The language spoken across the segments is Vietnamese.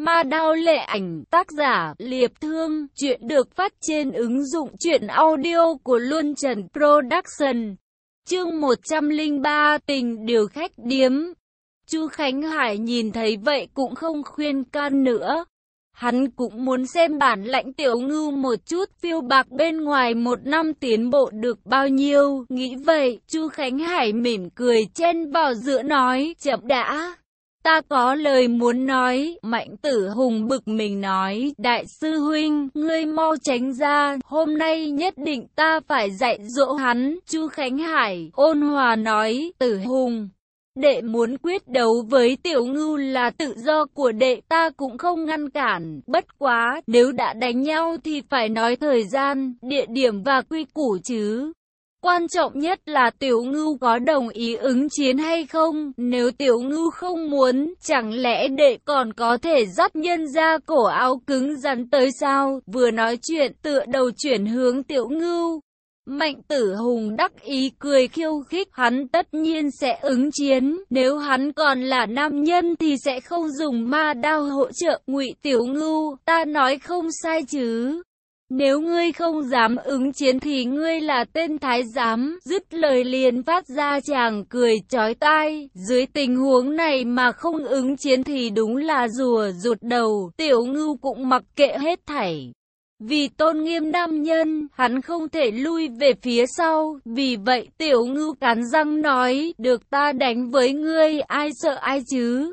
Ma đao lệ ảnh, tác giả, Liệp Thương, chuyện được phát trên ứng dụng truyện audio của Luân Trần Production. Chương 103 tình điều khách điếm. Chu Khánh Hải nhìn thấy vậy cũng không khuyên can nữa. Hắn cũng muốn xem bản lãnh tiểu ngưu một chút phiêu bạc bên ngoài một năm tiến bộ được bao nhiêu. Nghĩ vậy, Chu Khánh Hải mỉm cười chen vào giữa nói, chậm đã. Ta có lời muốn nói, mạnh tử hùng bực mình nói, đại sư huynh, ngươi mau tránh ra, hôm nay nhất định ta phải dạy dỗ hắn, chu Khánh Hải, ôn hòa nói, tử hùng. Đệ muốn quyết đấu với tiểu ngưu là tự do của đệ ta cũng không ngăn cản, bất quá, nếu đã đánh nhau thì phải nói thời gian, địa điểm và quy củ chứ. Quan trọng nhất là tiểu ngưu có đồng ý ứng chiến hay không, nếu tiểu ngưu không muốn, chẳng lẽ đệ còn có thể dắt nhân ra cổ áo cứng rắn tới sao, vừa nói chuyện tựa đầu chuyển hướng tiểu ngưu. Mạnh tử hùng đắc ý cười khiêu khích hắn tất nhiên sẽ ứng chiến, nếu hắn còn là nam nhân thì sẽ không dùng ma đao hỗ trợ ngụy tiểu ngưu, ta nói không sai chứ. Nếu ngươi không dám ứng chiến thì ngươi là tên thái giám, dứt lời liền phát ra chàng cười chói tai, dưới tình huống này mà không ứng chiến thì đúng là rùa rụt đầu, tiểu ngưu cũng mặc kệ hết thảy. Vì tôn nghiêm nam nhân, hắn không thể lui về phía sau, vì vậy tiểu ngưu cắn răng nói, được ta đánh với ngươi, ai sợ ai chứ?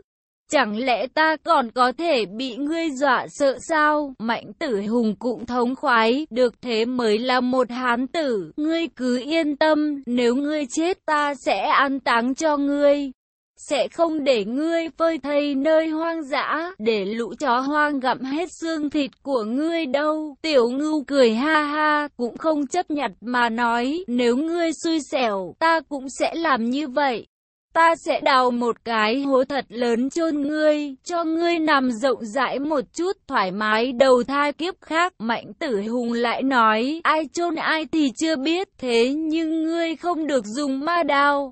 Chẳng lẽ ta còn có thể bị ngươi dọa sợ sao? Mạnh tử hùng cũng thống khoái, được thế mới là một hán tử. Ngươi cứ yên tâm, nếu ngươi chết ta sẽ an táng cho ngươi. Sẽ không để ngươi phơi thây nơi hoang dã, để lũ chó hoang gặm hết xương thịt của ngươi đâu. Tiểu ngưu cười ha ha, cũng không chấp nhận mà nói, nếu ngươi xui xẻo, ta cũng sẽ làm như vậy ta sẽ đào một cái hố thật lớn chôn ngươi, cho ngươi nằm rộng rãi một chút thoải mái đầu thai kiếp khác. Mạnh tử hùng lại nói, ai chôn ai thì chưa biết, thế nhưng ngươi không được dùng ma đao.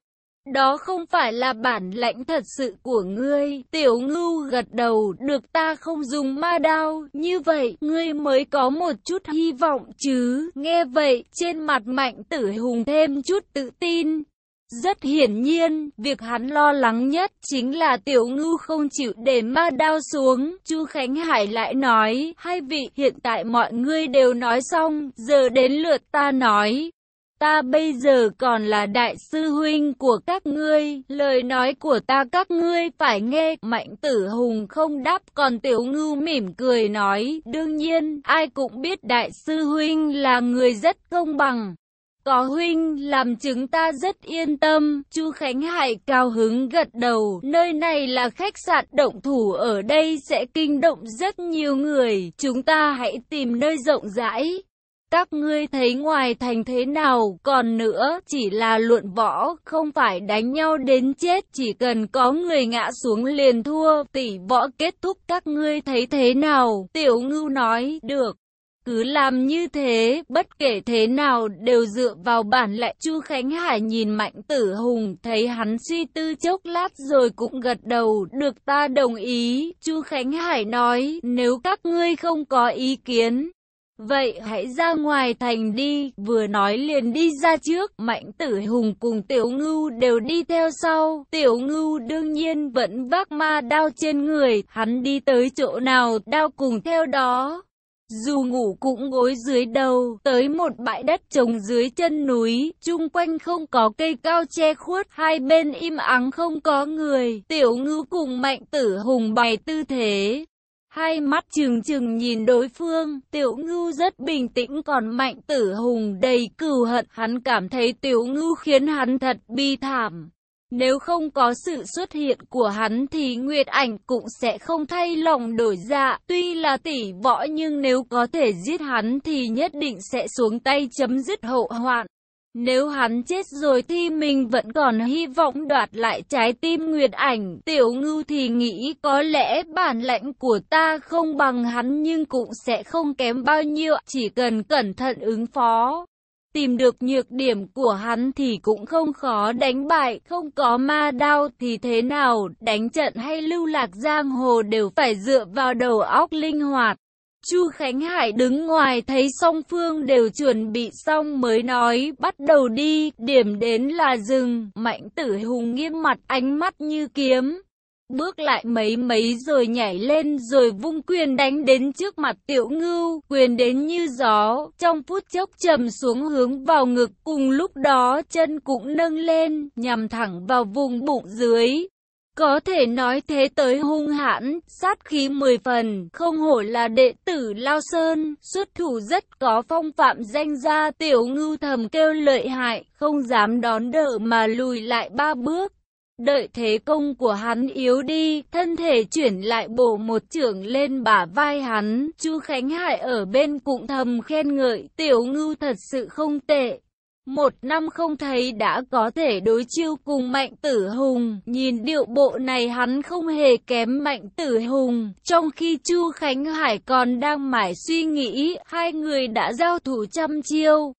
Đó không phải là bản lãnh thật sự của ngươi. Tiểu ngưu gật đầu, được ta không dùng ma đao. Như vậy, ngươi mới có một chút hy vọng chứ. Nghe vậy, trên mặt mạnh tử hùng thêm chút tự tin. Rất hiển nhiên, việc hắn lo lắng nhất chính là tiểu ngưu không chịu để ma đao xuống. Chu Khánh Hải lại nói, hai vị hiện tại mọi người đều nói xong, giờ đến lượt ta nói. Ta bây giờ còn là đại sư huynh của các ngươi, lời nói của ta các ngươi phải nghe. Mạnh tử hùng không đáp, còn tiểu ngưu mỉm cười nói, đương nhiên, ai cũng biết đại sư huynh là người rất công bằng. Có huynh làm chúng ta rất yên tâm, Chu Khánh Hải cao hứng gật đầu, nơi này là khách sạn động thủ ở đây sẽ kinh động rất nhiều người, chúng ta hãy tìm nơi rộng rãi. Các ngươi thấy ngoài thành thế nào, còn nữa, chỉ là luận võ, không phải đánh nhau đến chết, chỉ cần có người ngã xuống liền thua, tỷ võ kết thúc các ngươi thấy thế nào, tiểu ngưu nói, được. Cứ làm như thế, bất kể thế nào đều dựa vào bản lệ. Chu Khánh Hải nhìn Mạnh Tử Hùng, thấy hắn suy tư chốc lát rồi cũng gật đầu, được ta đồng ý. Chu Khánh Hải nói, nếu các ngươi không có ý kiến, Vậy hãy ra ngoài thành đi, vừa nói liền đi ra trước, mạnh tử hùng cùng tiểu ngưu đều đi theo sau, tiểu ngưu đương nhiên vẫn vác ma đao trên người, hắn đi tới chỗ nào, đao cùng theo đó. Dù ngủ cũng gối dưới đầu, tới một bãi đất trồng dưới chân núi, chung quanh không có cây cao che khuất, hai bên im ắng không có người, tiểu ngư cùng mạnh tử hùng bày tư thế. Hai mắt trừng trừng nhìn đối phương, tiểu ngư rất bình tĩnh còn mạnh tử hùng đầy cừu hận, hắn cảm thấy tiểu ngư khiến hắn thật bi thảm. Nếu không có sự xuất hiện của hắn thì Nguyệt Ảnh cũng sẽ không thay lòng đổi dạ. Tuy là tỷ võ nhưng nếu có thể giết hắn thì nhất định sẽ xuống tay chấm dứt hậu hoạn. Nếu hắn chết rồi thì mình vẫn còn hy vọng đoạt lại trái tim Nguyệt Ảnh. Tiểu ngưu thì nghĩ có lẽ bản lãnh của ta không bằng hắn nhưng cũng sẽ không kém bao nhiêu, chỉ cần cẩn thận ứng phó. Tìm được nhược điểm của hắn thì cũng không khó đánh bại, không có ma đao thì thế nào, đánh trận hay lưu lạc giang hồ đều phải dựa vào đầu óc linh hoạt. Chu Khánh Hải đứng ngoài thấy song phương đều chuẩn bị xong mới nói bắt đầu đi, điểm đến là rừng, mạnh tử hùng nghiêm mặt ánh mắt như kiếm. Bước lại mấy mấy rồi nhảy lên rồi vung quyền đánh đến trước mặt tiểu ngưu, quyền đến như gió, trong phút chốc trầm xuống hướng vào ngực cùng lúc đó chân cũng nâng lên, nhằm thẳng vào vùng bụng dưới. Có thể nói thế tới hung hãn, sát khí mười phần, không hổ là đệ tử Lao Sơn, xuất thủ rất có phong phạm danh gia tiểu ngưu thầm kêu lợi hại, không dám đón đỡ mà lùi lại ba bước. Đợi thế công của hắn yếu đi, thân thể chuyển lại bổ một trưởng lên bả vai hắn, Chu Khánh Hải ở bên cũng thầm khen ngợi, tiểu ngưu thật sự không tệ. Một năm không thấy đã có thể đối chiêu cùng Mạnh Tử Hùng, nhìn điệu bộ này hắn không hề kém Mạnh Tử Hùng, trong khi Chu Khánh Hải còn đang mải suy nghĩ, hai người đã giao thủ trăm chiêu.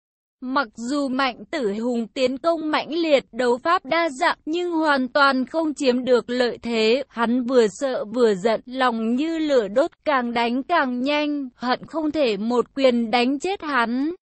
Mặc dù Mạnh Tử Hùng tiến công mãnh liệt, đấu pháp đa dạng nhưng hoàn toàn không chiếm được lợi thế, hắn vừa sợ vừa giận, lòng như lửa đốt càng đánh càng nhanh, hận không thể một quyền đánh chết hắn.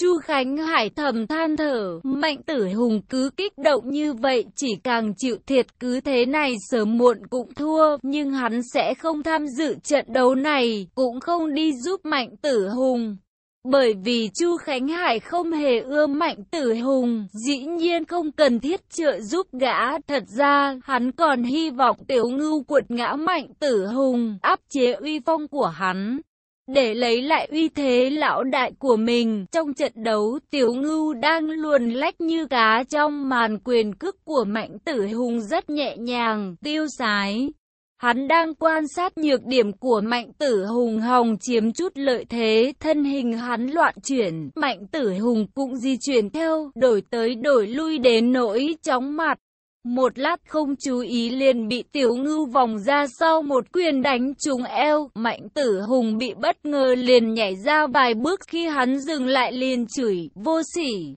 Chu Khánh Hải thầm than thở, mạnh tử hùng cứ kích động như vậy chỉ càng chịu thiệt cứ thế này sớm muộn cũng thua, nhưng hắn sẽ không tham dự trận đấu này, cũng không đi giúp mạnh tử hùng. Bởi vì Chu Khánh Hải không hề ưa mạnh tử hùng, dĩ nhiên không cần thiết trợ giúp gã, thật ra hắn còn hy vọng tiểu ngưu cuột ngã mạnh tử hùng, áp chế uy phong của hắn. Để lấy lại uy thế lão đại của mình, trong trận đấu Tiểu Ngưu đang luồn lách như cá trong màn quyền cước của Mạnh Tử Hùng rất nhẹ nhàng, tiêu sái. Hắn đang quan sát nhược điểm của Mạnh Tử Hùng hòng chiếm chút lợi thế, thân hình hắn loạn chuyển, Mạnh Tử Hùng cũng di chuyển theo, đổi tới đổi lui đến nỗi chóng mặt. Một lát không chú ý liền bị tiểu ngưu vòng ra sau một quyền đánh trúng eo, mạnh tử hùng bị bất ngờ liền nhảy ra vài bước khi hắn dừng lại liền chửi, vô sỉ.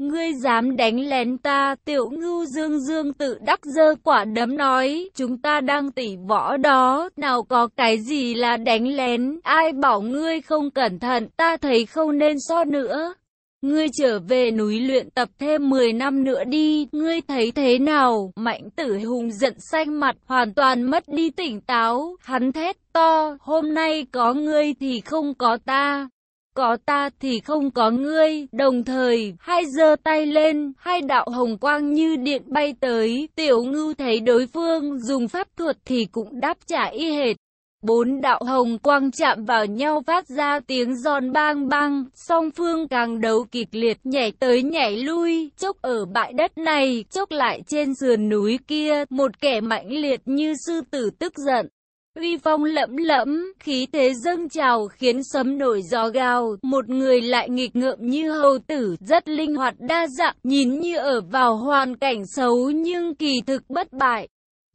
Ngươi dám đánh lén ta, tiểu ngưu dương dương tự đắc dơ quả đấm nói, chúng ta đang tỉ võ đó, nào có cái gì là đánh lén, ai bảo ngươi không cẩn thận, ta thấy không nên so nữa. Ngươi trở về núi luyện tập thêm 10 năm nữa đi, ngươi thấy thế nào? Mạnh tử hùng giận xanh mặt, hoàn toàn mất đi tỉnh táo, hắn thét to, hôm nay có ngươi thì không có ta. Có ta thì không có ngươi, đồng thời, hai giơ tay lên, hai đạo hồng quang như điện bay tới, tiểu ngưu thấy đối phương dùng pháp thuật thì cũng đáp trả y hệt. Bốn đạo hồng quang chạm vào nhau phát ra tiếng giòn bang bang, song phương càng đấu kịch liệt nhảy tới nhảy lui, chốc ở bãi đất này, chốc lại trên sườn núi kia, một kẻ mạnh liệt như sư tử tức giận. Uy phong lẫm lẫm, khí thế dâng trào khiến sấm nổi gió gào, một người lại nghịch ngợm như hầu tử, rất linh hoạt đa dạng, nhìn như ở vào hoàn cảnh xấu nhưng kỳ thực bất bại.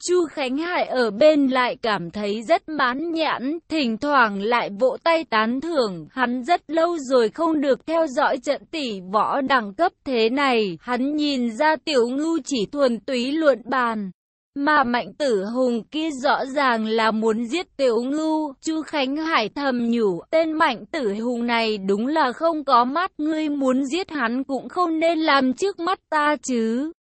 Chu Khánh Hải ở bên lại cảm thấy rất mãn nhãn, thỉnh thoảng lại vỗ tay tán thưởng, hắn rất lâu rồi không được theo dõi trận tỷ võ đẳng cấp thế này, hắn nhìn ra tiểu ngưu chỉ thuần túy luận bàn. Mà mạnh tử hùng kia rõ ràng là muốn giết tiểu ngưu, Chu Khánh Hải thầm nhủ, tên mạnh tử hùng này đúng là không có mắt, ngươi muốn giết hắn cũng không nên làm trước mắt ta chứ.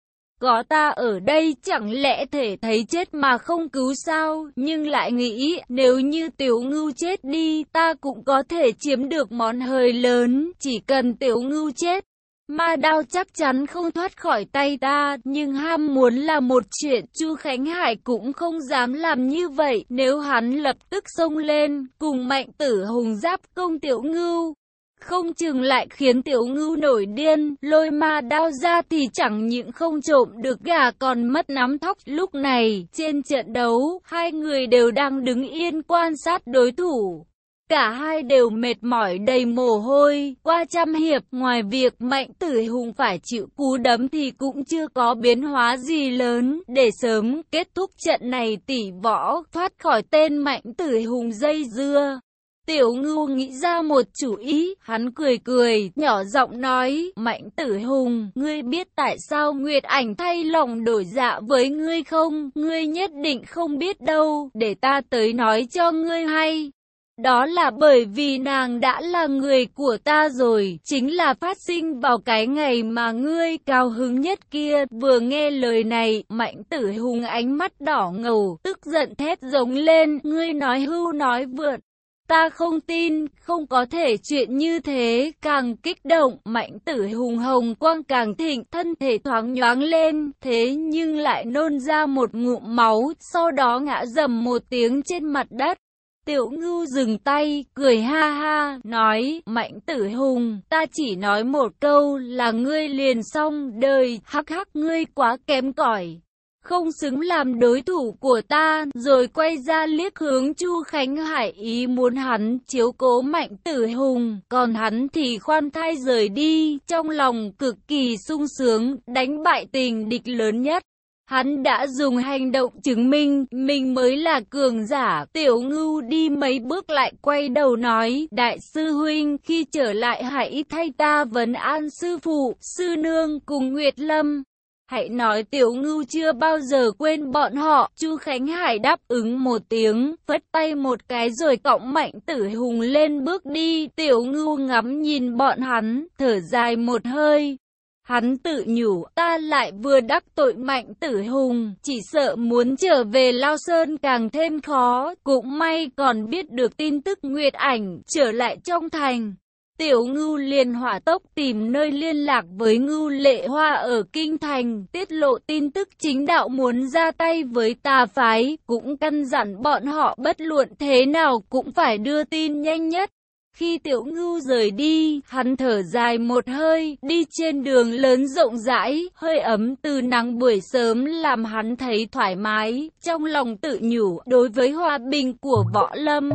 Có ta ở đây chẳng lẽ thể thấy chết mà không cứu sao, nhưng lại nghĩ nếu như tiểu ngưu chết đi ta cũng có thể chiếm được món hời lớn, chỉ cần tiểu ngưu chết. Ma đao chắc chắn không thoát khỏi tay ta, nhưng ham muốn là một chuyện, Chu Khánh Hải cũng không dám làm như vậy, nếu hắn lập tức xông lên, cùng mạnh tử hùng giáp công tiểu ngưu, không chừng lại khiến tiểu ngưu nổi điên, lôi ma đao ra thì chẳng những không trộm được gà còn mất nắm thóc. Lúc này, trên trận đấu, hai người đều đang đứng yên quan sát đối thủ. Cả hai đều mệt mỏi đầy mồ hôi, qua trăm hiệp, ngoài việc mạnh tử hùng phải chịu cú đấm thì cũng chưa có biến hóa gì lớn, để sớm kết thúc trận này tỷ võ, thoát khỏi tên mạnh tử hùng dây dưa. Tiểu ngưu nghĩ ra một chủ ý, hắn cười cười, nhỏ giọng nói, mạnh tử hùng, ngươi biết tại sao Nguyệt ảnh thay lòng đổi dạ với ngươi không? Ngươi nhất định không biết đâu, để ta tới nói cho ngươi hay. Đó là bởi vì nàng đã là người của ta rồi, chính là phát sinh vào cái ngày mà ngươi cao hứng nhất kia. Vừa nghe lời này, mạnh tử hùng ánh mắt đỏ ngầu, tức giận thét giống lên, ngươi nói hưu nói vượt. Ta không tin, không có thể chuyện như thế, càng kích động, mạnh tử hùng hồng quang càng thịnh, thân thể thoáng nhoáng lên, thế nhưng lại nôn ra một ngụm máu, sau đó ngã dầm một tiếng trên mặt đất. Tiểu ngưu dừng tay, cười ha ha, nói, mạnh tử hùng, ta chỉ nói một câu là ngươi liền xong đời, hắc hắc ngươi quá kém cỏi không xứng làm đối thủ của ta, rồi quay ra liếc hướng Chu Khánh Hải ý muốn hắn chiếu cố mạnh tử hùng, còn hắn thì khoan thai rời đi, trong lòng cực kỳ sung sướng, đánh bại tình địch lớn nhất. Hắn đã dùng hành động chứng minh mình mới là cường giả. Tiểu ngưu đi mấy bước lại quay đầu nói, Đại sư huynh khi trở lại hãy thay ta vấn an sư phụ, sư nương cùng Nguyệt Lâm. Hãy nói tiểu ngưu chưa bao giờ quên bọn họ. Chu Khánh Hải đáp ứng một tiếng, phất tay một cái rồi cõng mạnh tử hùng lên bước đi. Tiểu ngưu ngắm nhìn bọn hắn, thở dài một hơi. Hắn tự nhủ, ta lại vừa đắc tội mạnh tử hùng, chỉ sợ muốn trở về Lao Sơn càng thêm khó, cũng may còn biết được tin tức Nguyệt ảnh trở lại trong thành. Tiểu ngưu liền hỏa tốc tìm nơi liên lạc với ngưu lệ hoa ở Kinh Thành, tiết lộ tin tức chính đạo muốn ra tay với tà phái, cũng căn dặn bọn họ bất luận thế nào cũng phải đưa tin nhanh nhất. Khi tiểu ngưu rời đi, hắn thở dài một hơi, đi trên đường lớn rộng rãi, hơi ấm từ nắng buổi sớm làm hắn thấy thoải mái, trong lòng tự nhủ đối với hòa bình của võ lâm.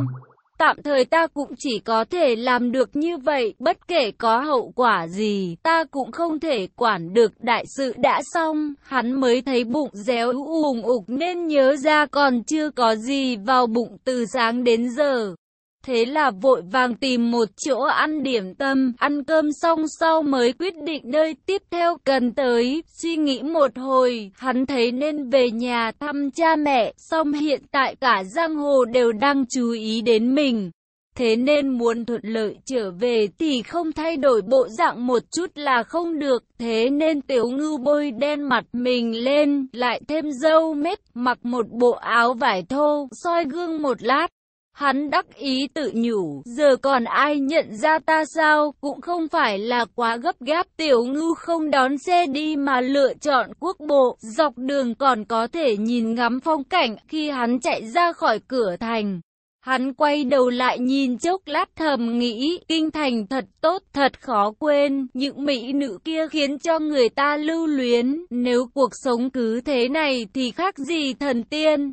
Tạm thời ta cũng chỉ có thể làm được như vậy, bất kể có hậu quả gì, ta cũng không thể quản được đại sự đã xong. Hắn mới thấy bụng réo ủng ục nên nhớ ra còn chưa có gì vào bụng từ sáng đến giờ. Thế là vội vàng tìm một chỗ ăn điểm tâm, ăn cơm xong sau mới quyết định nơi tiếp theo cần tới. Suy nghĩ một hồi, hắn thấy nên về nhà thăm cha mẹ, song hiện tại cả giang hồ đều đang chú ý đến mình. Thế nên muốn thuận lợi trở về thì không thay đổi bộ dạng một chút là không được. Thế nên tiểu ngư bôi đen mặt mình lên, lại thêm dâu mết, mặc một bộ áo vải thô, soi gương một lát. Hắn đắc ý tự nhủ, giờ còn ai nhận ra ta sao, cũng không phải là quá gấp gáp tiểu ngư không đón xe đi mà lựa chọn quốc bộ, dọc đường còn có thể nhìn ngắm phong cảnh khi hắn chạy ra khỏi cửa thành. Hắn quay đầu lại nhìn chốc lát thầm nghĩ, kinh thành thật tốt, thật khó quên, những mỹ nữ kia khiến cho người ta lưu luyến, nếu cuộc sống cứ thế này thì khác gì thần tiên.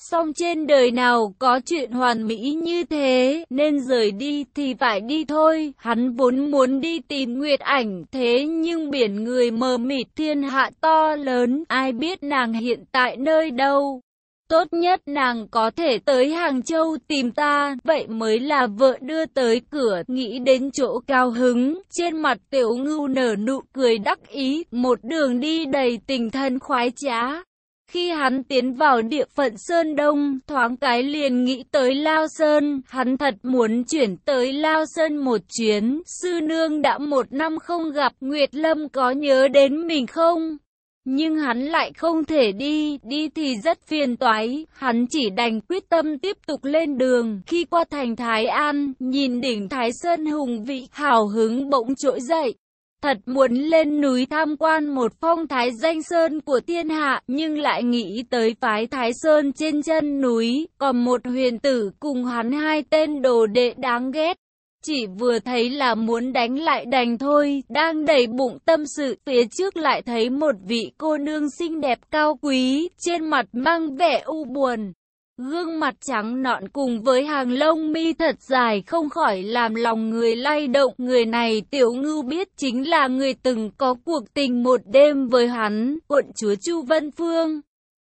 Song trên đời nào có chuyện hoàn mỹ như thế, nên rời đi thì phải đi thôi. Hắn vốn muốn đi tìm Nguyệt ảnh, thế nhưng biển người mờ mịt thiên hạ to lớn, ai biết nàng hiện tại nơi đâu. Tốt nhất nàng có thể tới Hàng Châu tìm ta, vậy mới là vợ đưa tới cửa, nghĩ đến chỗ cao hứng, trên mặt tiểu ngưu nở nụ cười đắc ý, một đường đi đầy tình thân khoái trá. Khi hắn tiến vào địa phận Sơn Đông, thoáng cái liền nghĩ tới Lao Sơn, hắn thật muốn chuyển tới Lao Sơn một chuyến, sư nương đã một năm không gặp, Nguyệt Lâm có nhớ đến mình không? Nhưng hắn lại không thể đi, đi thì rất phiền toái, hắn chỉ đành quyết tâm tiếp tục lên đường. Khi qua thành Thái An, nhìn đỉnh Thái Sơn hùng vị, hào hứng bỗng trỗi dậy. Thật muốn lên núi tham quan một phong thái danh sơn của thiên hạ, nhưng lại nghĩ tới phái Thái Sơn trên chân núi, còn một huyền tử cùng hắn hai tên đồ đệ đáng ghét. Chỉ vừa thấy là muốn đánh lại đành thôi, đang đầy bụng tâm sự, phía trước lại thấy một vị cô nương xinh đẹp cao quý, trên mặt mang vẻ u buồn. Gương mặt trắng nõn cùng với hàng lông mi thật dài không khỏi làm lòng người lay động. Người này tiểu ngưu biết chính là người từng có cuộc tình một đêm với hắn, quận chúa Chu Vân Phương.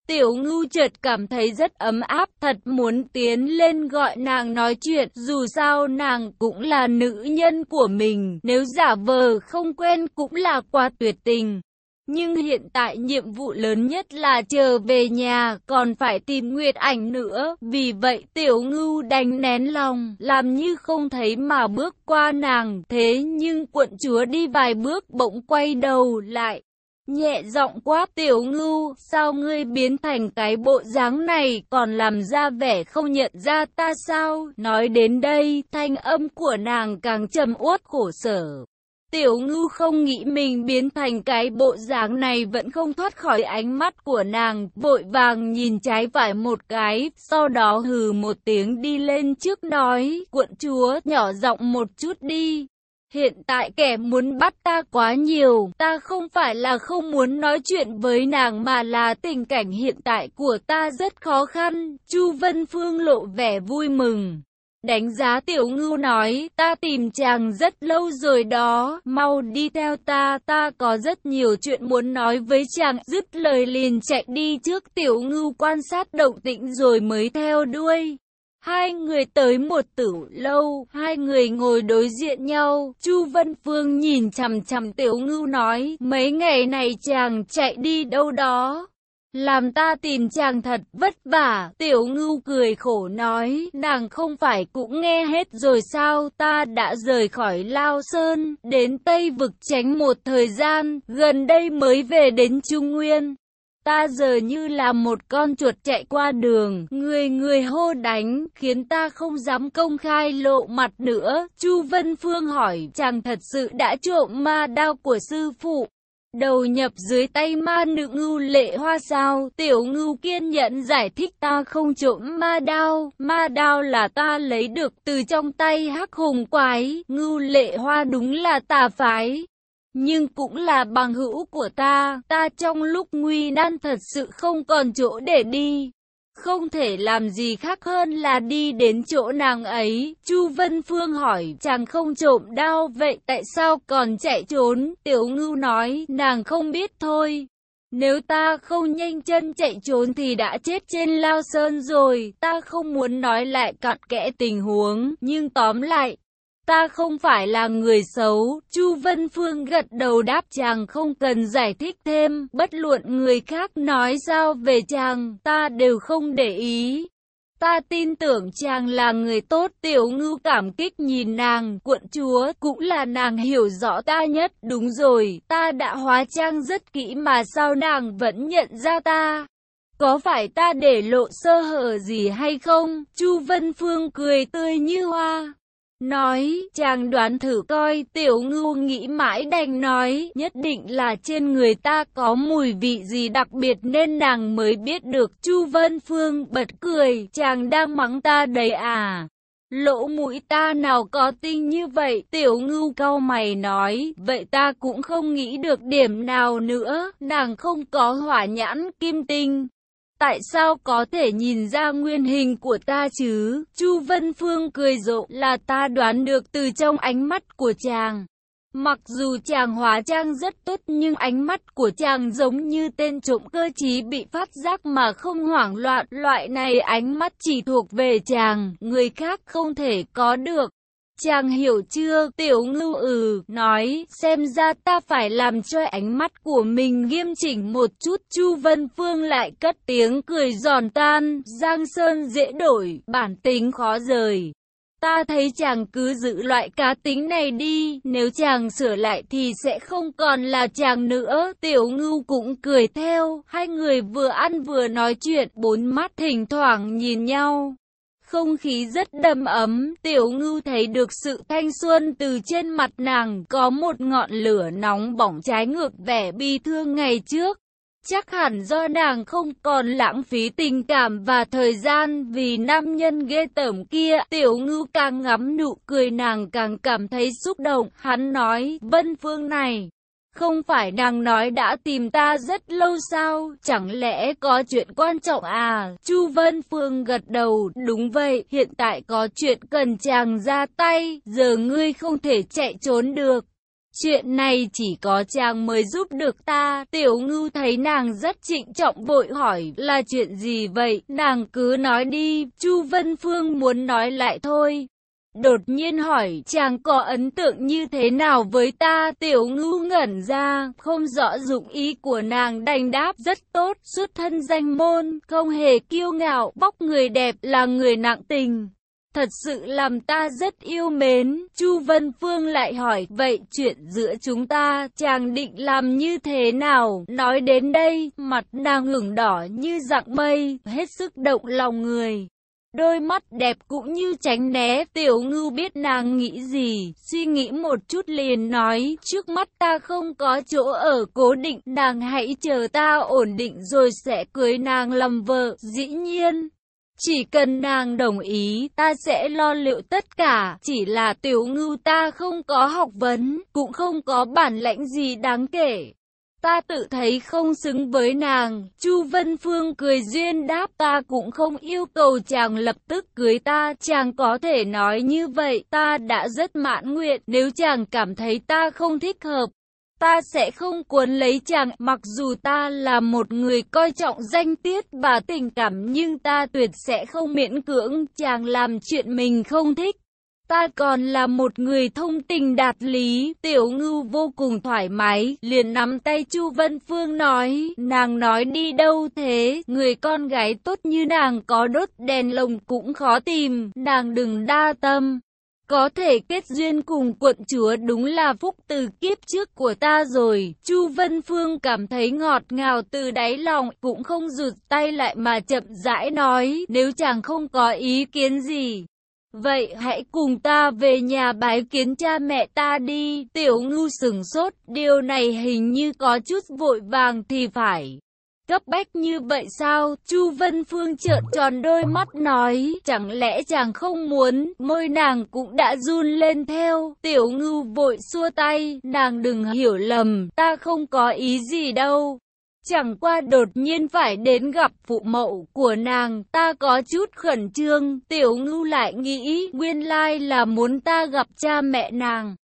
Tiểu ngưu chợt cảm thấy rất ấm áp, thật muốn tiến lên gọi nàng nói chuyện, dù sao nàng cũng là nữ nhân của mình, nếu giả vờ không quen cũng là quá tuyệt tình. Nhưng hiện tại nhiệm vụ lớn nhất là chờ về nhà, còn phải tìm Nguyệt Ảnh nữa. Vì vậy tiểu ngưu đánh nén lòng, làm như không thấy mà bước qua nàng. Thế nhưng quận chúa đi vài bước bỗng quay đầu lại. Nhẹ giọng quát tiểu ngưu, sao ngươi biến thành cái bộ dáng này, còn làm ra vẻ không nhận ra ta sao? Nói đến đây, thanh âm của nàng càng trầm uất khổ sở. Tiểu Ngư không nghĩ mình biến thành cái bộ dáng này vẫn không thoát khỏi ánh mắt của nàng, vội vàng nhìn trái vải một cái, sau đó hừ một tiếng đi lên trước nói, quận chúa, nhỏ giọng một chút đi. Hiện tại kẻ muốn bắt ta quá nhiều, ta không phải là không muốn nói chuyện với nàng mà là tình cảnh hiện tại của ta rất khó khăn. Chu Vân Phương lộ vẻ vui mừng. Đánh giá tiểu ngưu nói, ta tìm chàng rất lâu rồi đó, mau đi theo ta, ta có rất nhiều chuyện muốn nói với chàng, dứt lời liền chạy đi trước tiểu ngưu quan sát động tĩnh rồi mới theo đuôi. Hai người tới một tử lâu, hai người ngồi đối diện nhau, Chu Vân Phương nhìn chằm chằm tiểu ngưu nói, mấy ngày này chàng chạy đi đâu đó. Làm ta tìm chàng thật vất vả, tiểu ngưu cười khổ nói, nàng không phải cũng nghe hết rồi sao, ta đã rời khỏi Lao Sơn, đến Tây Vực tránh một thời gian, gần đây mới về đến Trung Nguyên. Ta giờ như là một con chuột chạy qua đường, người người hô đánh, khiến ta không dám công khai lộ mặt nữa. Chu Vân Phương hỏi, chàng thật sự đã trộm ma đao của sư phụ. Đầu nhập dưới tay ma nữ ngưu lệ hoa sao, tiểu ngưu kiên nhẫn giải thích ta không trộm ma đao, ma đao là ta lấy được từ trong tay hắc hùng quái, ngưu lệ hoa đúng là tà phái. Nhưng cũng là bằng hữu của ta, ta trong lúc nguy nan thật sự không còn chỗ để đi. Không thể làm gì khác hơn là đi đến chỗ nàng ấy. Chu Vân Phương hỏi, chàng không trộm đao vậy tại sao còn chạy trốn? Tiểu ngưu nói, nàng không biết thôi. Nếu ta không nhanh chân chạy trốn thì đã chết trên lao sơn rồi, ta không muốn nói lại cặn kẽ tình huống, nhưng tóm lại, Ta không phải là người xấu, Chu Vân Phương gật đầu đáp chàng không cần giải thích thêm, bất luận người khác nói sao về chàng, ta đều không để ý. Ta tin tưởng chàng là người tốt, tiểu ngưu cảm kích nhìn nàng, quận chúa, cũng là nàng hiểu rõ ta nhất, đúng rồi, ta đã hóa trang rất kỹ mà sao nàng vẫn nhận ra ta. Có phải ta để lộ sơ hở gì hay không? Chu Vân Phương cười tươi như hoa. Nói, chàng đoán thử coi, tiểu ngưu nghĩ mãi đành nói, nhất định là trên người ta có mùi vị gì đặc biệt nên nàng mới biết được. Chu Vân Phương bật cười, chàng đang mắng ta đấy à. Lỗ mũi ta nào có tinh như vậy, tiểu ngưu cau mày nói, vậy ta cũng không nghĩ được điểm nào nữa, nàng không có hỏa nhãn kim tinh. Tại sao có thể nhìn ra nguyên hình của ta chứ? Chu Vân Phương cười rộ là ta đoán được từ trong ánh mắt của chàng. Mặc dù chàng hóa trang rất tốt nhưng ánh mắt của chàng giống như tên trộm cơ trí bị phát giác mà không hoảng loạn. Loại này ánh mắt chỉ thuộc về chàng, người khác không thể có được. Chàng hiểu chưa, tiểu ngưu ừ, nói, xem ra ta phải làm cho ánh mắt của mình nghiêm chỉnh một chút. Chu Vân Phương lại cất tiếng cười giòn tan, Giang Sơn dễ đổi, bản tính khó rời. Ta thấy chàng cứ giữ loại cá tính này đi, nếu chàng sửa lại thì sẽ không còn là chàng nữa. Tiểu ngưu cũng cười theo, hai người vừa ăn vừa nói chuyện, bốn mắt thỉnh thoảng nhìn nhau. Không khí rất đầm ấm, tiểu ngưu thấy được sự thanh xuân từ trên mặt nàng, có một ngọn lửa nóng bỏng trái ngược vẻ bi thương ngày trước. Chắc hẳn do nàng không còn lãng phí tình cảm và thời gian vì nam nhân ghê tởm kia. Tiểu ngưu càng ngắm nụ cười nàng càng cảm thấy xúc động. Hắn nói, Vân Phương này, không phải nàng nói đã tìm ta rất lâu sao, chẳng lẽ có chuyện quan trọng à? Chu Vân Phương gật đầu, đúng vậy, hiện tại có chuyện cần chàng ra tay, giờ ngươi không thể chạy trốn được. Chuyện này chỉ có chàng mới giúp được ta. Tiểu ngưu thấy nàng rất trịnh trọng vội hỏi là chuyện gì vậy? Nàng cứ nói đi, Chu Vân Phương muốn nói lại thôi. Đột nhiên hỏi, chàng có ấn tượng như thế nào với ta? Tiểu ngưu ngẩn ra, Không rõ dụng ý của nàng đành đáp, rất tốt, Xuất thân danh môn, Không hề kiêu ngạo, Bóc người đẹp là người nặng tình. Thật sự làm ta rất yêu mến. Chu Vân Phương lại hỏi, Vậy chuyện giữa chúng ta, Chàng định làm như thế nào? Nói đến đây, Mặt nàng hưởng đỏ như dạng mây, Hết sức động lòng người. Đôi mắt đẹp cũng như tránh né, tiểu ngưu biết nàng nghĩ gì, suy nghĩ một chút liền nói, trước mắt ta không có chỗ ở cố định, nàng hãy chờ ta ổn định rồi sẽ cưới nàng làm vợ, dĩ nhiên. Chỉ cần nàng đồng ý, ta sẽ lo liệu tất cả, chỉ là tiểu ngưu ta không có học vấn, cũng không có bản lãnh gì đáng kể. Ta tự thấy không xứng với nàng. Chu Vân Phương cười duyên đáp ta cũng không yêu cầu chàng lập tức cưới ta. Chàng có thể nói như vậy. Ta đã rất mãn nguyện. Nếu chàng cảm thấy ta không thích hợp. Ta sẽ không cuốn lấy chàng, mặc dù ta là một người coi trọng danh tiết và tình cảm nhưng ta tuyệt sẽ không miễn cưỡng chàng làm chuyện mình không thích. Ta còn là một người thông tình đạt lý, tiểu ngưu vô cùng thoải mái, liền nắm tay Chu Vân Phương nói, nàng nói đi đâu thế, người con gái tốt như nàng có đốt đèn lồng cũng khó tìm, nàng đừng đa tâm. Có thể kết duyên cùng quận chúa đúng là phúc từ kiếp trước của ta rồi. Chu Vân Phương cảm thấy ngọt ngào từ đáy lòng, cũng không rụt tay lại mà chậm rãi nói, nếu chàng không có ý kiến gì, Vậy hãy cùng ta về nhà bái kiến cha mẹ ta đi. Tiểu ngưu sừng sốt, điều này hình như có chút vội vàng thì phải. Cấp bách như vậy sao? Chu Vân Phương trợn tròn đôi mắt nói, chẳng lẽ chàng không muốn, môi nàng cũng đã run lên theo. Tiểu ngưu vội xua tay, nàng đừng hiểu lầm, ta không có ý gì đâu. Chẳng qua đột nhiên phải đến gặp phụ mẫu của nàng, ta có chút khẩn trương, tiểu ngưu lại nghĩ, nguyên lai là muốn ta gặp cha mẹ nàng.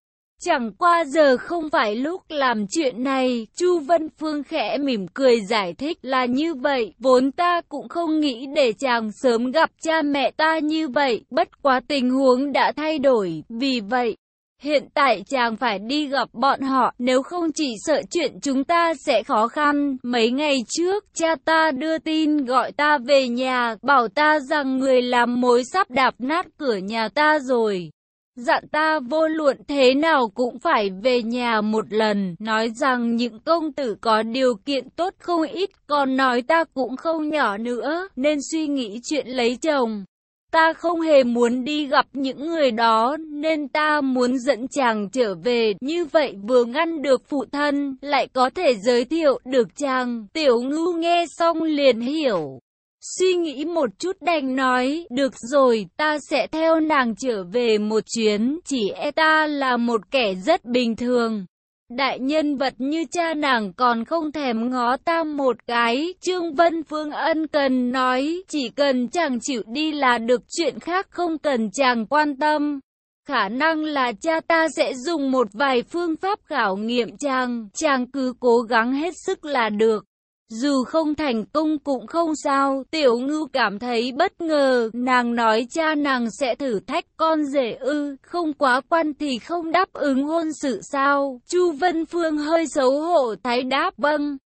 Chẳng qua giờ không phải lúc làm chuyện này, Chu Vân Phương khẽ mỉm cười giải thích là như vậy, vốn ta cũng không nghĩ để chàng sớm gặp cha mẹ ta như vậy, bất quá tình huống đã thay đổi, vì vậy, Hiện tại chàng phải đi gặp bọn họ, nếu không chỉ sợ chuyện chúng ta sẽ khó khăn. Mấy ngày trước, cha ta đưa tin gọi ta về nhà, bảo ta rằng người làm mối sắp đạp nát cửa nhà ta rồi. Dặn ta vô luận thế nào cũng phải về nhà một lần, nói rằng những công tử có điều kiện tốt không ít, còn nói ta cũng không nhỏ nữa, nên suy nghĩ chuyện lấy chồng. Ta không hề muốn đi gặp những người đó, nên ta muốn dẫn chàng trở về, như vậy vừa ngăn được phụ thân, lại có thể giới thiệu được chàng. Tiểu ngưu nghe xong liền hiểu. Suy nghĩ một chút đành nói, được rồi, ta sẽ theo nàng trở về một chuyến, chỉ e ta là một kẻ rất bình thường. Đại nhân vật như cha nàng còn không thèm ngó ta một cái, Trương Vân Phương ân cần nói, chỉ cần chàng chịu đi là được chuyện khác không cần chàng quan tâm. Khả năng là cha ta sẽ dùng một vài phương pháp khảo nghiệm chàng, chàng cứ cố gắng hết sức là được. Dù không thành công cũng không sao, tiểu ngưu cảm thấy bất ngờ, nàng nói cha nàng sẽ thử thách con rể ư, không quá quan thì không đáp ứng hôn sự sao, Chu Vân Phương hơi xấu hổ thái đáp vâng.